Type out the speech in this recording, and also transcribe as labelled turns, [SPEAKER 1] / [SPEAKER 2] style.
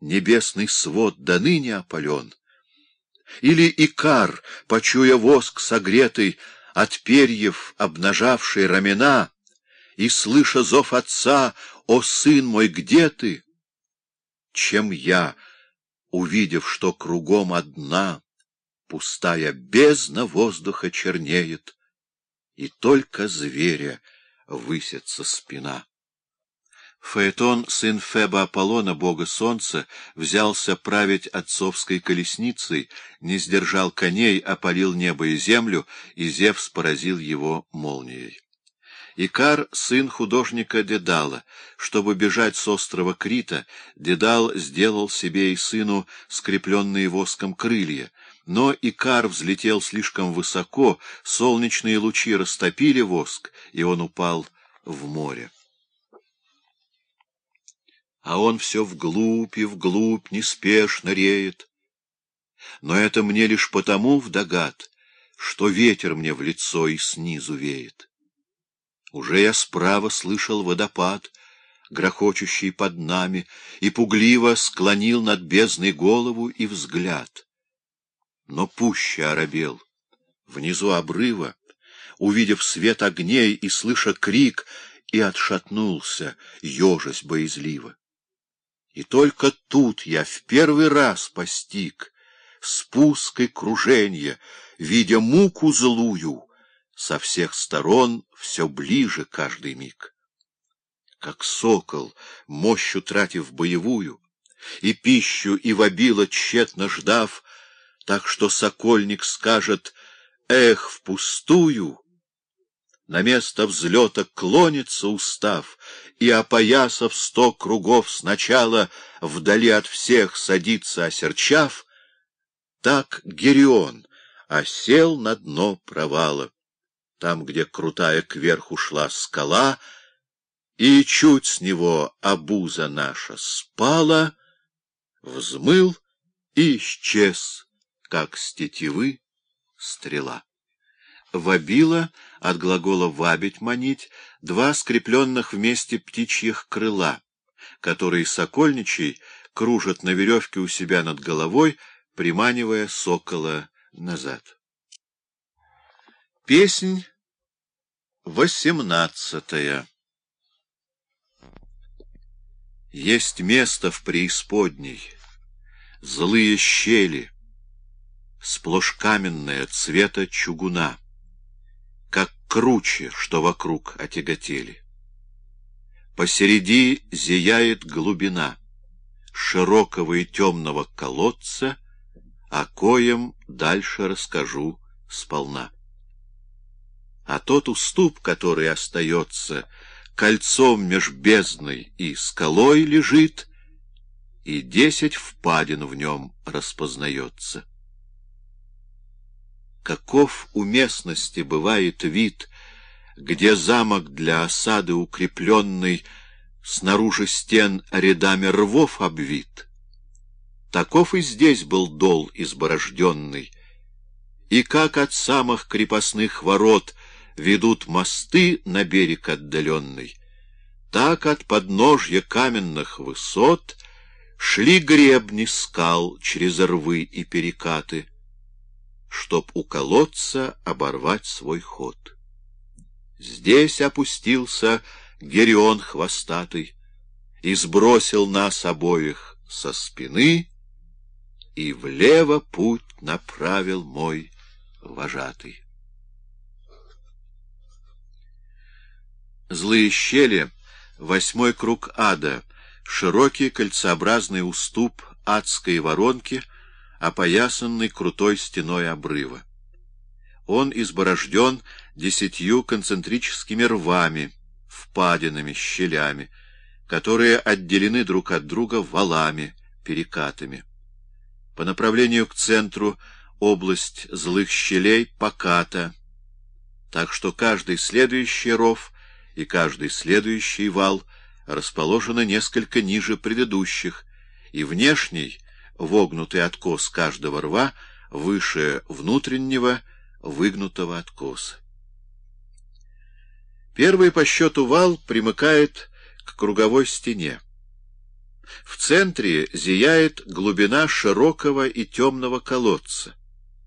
[SPEAKER 1] небесный свод до ныне опален. Или Икар, почуя воск согретый, от перьев обнажавший рамена, и, слыша зов отца, «О, сын мой, где ты?» Чем я, увидев, что кругом одна, пустая бездна воздуха чернеет, и только зверя высится спина. Фаэтон, сын Феба Аполлона, бога солнца, взялся править отцовской колесницей, не сдержал коней, опалил небо и землю, и Зевс поразил его молнией. Икар — сын художника Дедала. Чтобы бежать с острова Крита, Дедал сделал себе и сыну скрепленные воском крылья. Но Икар взлетел слишком высоко, солнечные лучи растопили воск, и он упал в море а он все вглубь и вглубь неспешно реет. Но это мне лишь потому вдогад, что ветер мне в лицо и снизу веет. Уже я справа слышал водопад, грохочущий под нами, и пугливо склонил над бездной голову и взгляд. Но пуще оробел. Внизу обрыва, увидев свет огней и слыша крик, и отшатнулся, ежась боязливо. И только тут я в первый раз постиг спуск и круженье, видя муку злую, со всех сторон все ближе каждый миг. Как сокол, мощь утратив боевую, и пищу и вобила тщетно ждав, так что сокольник скажет «Эх, впустую!» На место взлета клонится устав, и, опоясав сто кругов сначала, вдали от всех садится осерчав, так Герион осел на дно провала, там, где крутая кверху шла скала, и чуть с него обуза наша спала, взмыл и исчез, как с тетивы стрела. Вобила от глагола «вабить» — «манить» два скрепленных вместе птичьих крыла, которые сокольничий кружат на веревке у себя над головой, приманивая сокола назад. Песнь восемнадцатая Есть место в преисподней, злые щели, сплошь каменное цвета чугуна круче, что вокруг отяготели. Посереди зияет глубина широкого и темного колодца, о коем дальше расскажу сполна. А тот уступ, который остается кольцом меж бездной и скалой лежит, и десять впадин в нем распознается каков уместности бывает вид, где замок для осады укрепленный снаружи стен рядами рвов обвит. Таков и здесь был дол изборожденный, и как от самых крепостных ворот ведут мосты на берег отдаленный, так от подножья каменных высот шли гребни скал через рвы и перекаты чтоб у колодца оборвать свой ход. Здесь опустился Герион хвостатый и сбросил нас обоих со спины, и влево путь направил мой вожатый. Злые щели — восьмой круг ада, широкий кольцеобразный уступ адской воронки — опоясанный крутой стеной обрыва. Он изборожден десятью концентрическими рвами, впадинами, щелями, которые отделены друг от друга валами, перекатами. По направлению к центру область злых щелей поката, так что каждый следующий ров и каждый следующий вал расположены несколько ниже предыдущих, и внешний — вогнутый откос каждого рва выше внутреннего выгнутого откоса. Первый по счету вал примыкает к круговой стене. В центре зияет глубина широкого и темного колодца.